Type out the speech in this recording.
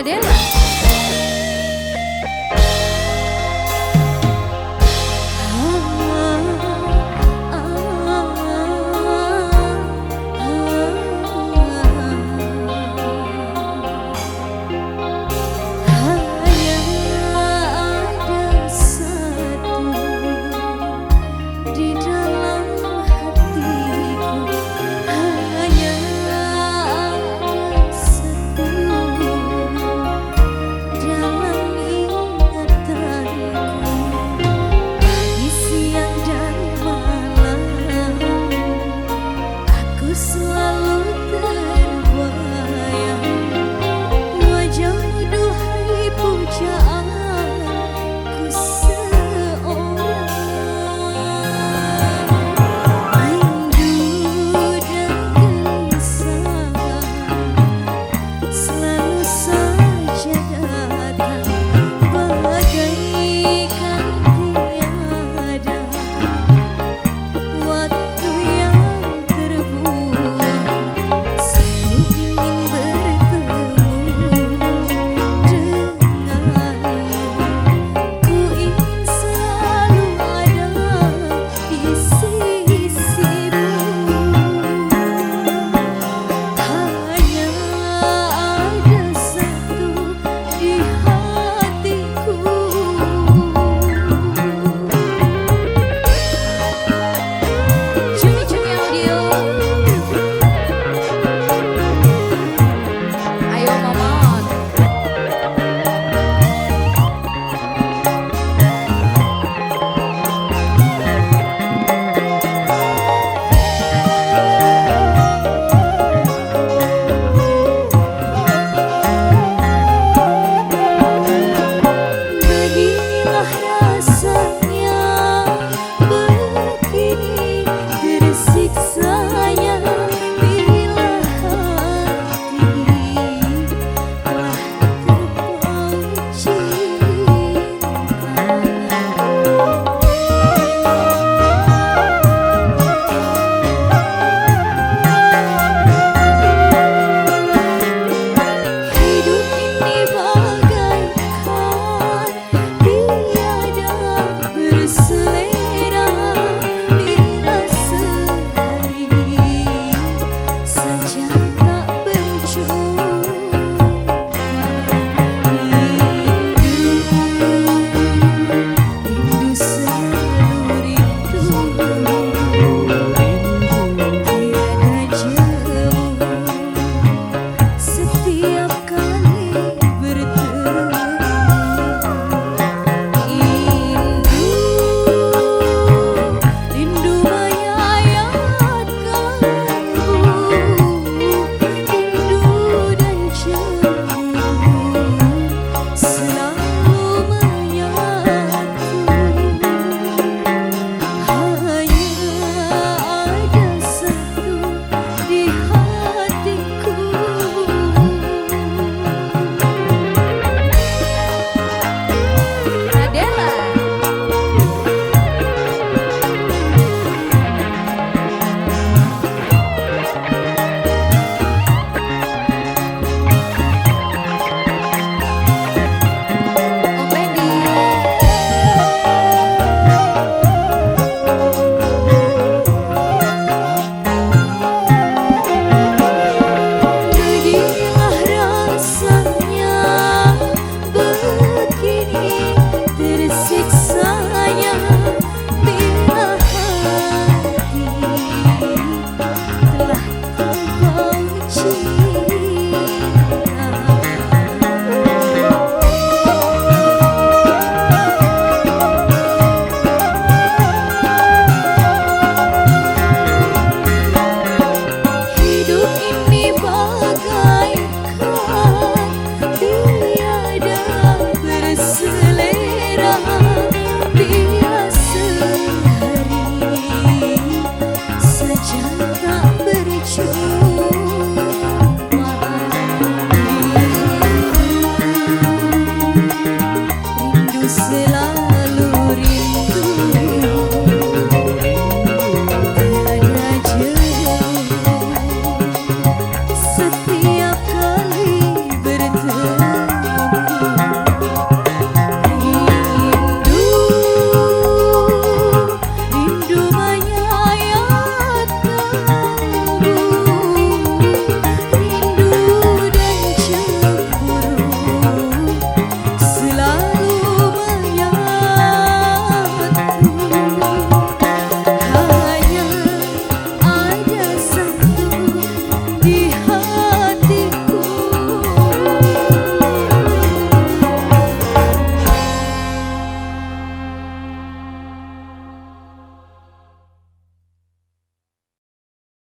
I did.